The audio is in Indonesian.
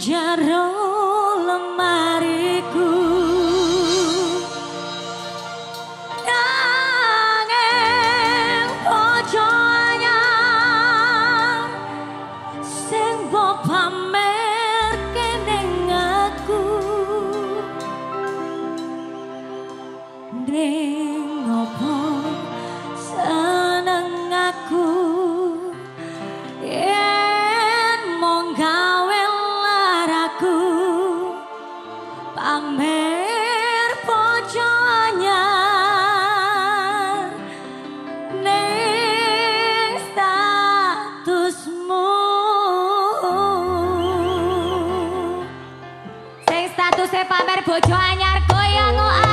Jarum statusnya pamer bojo anyar goyang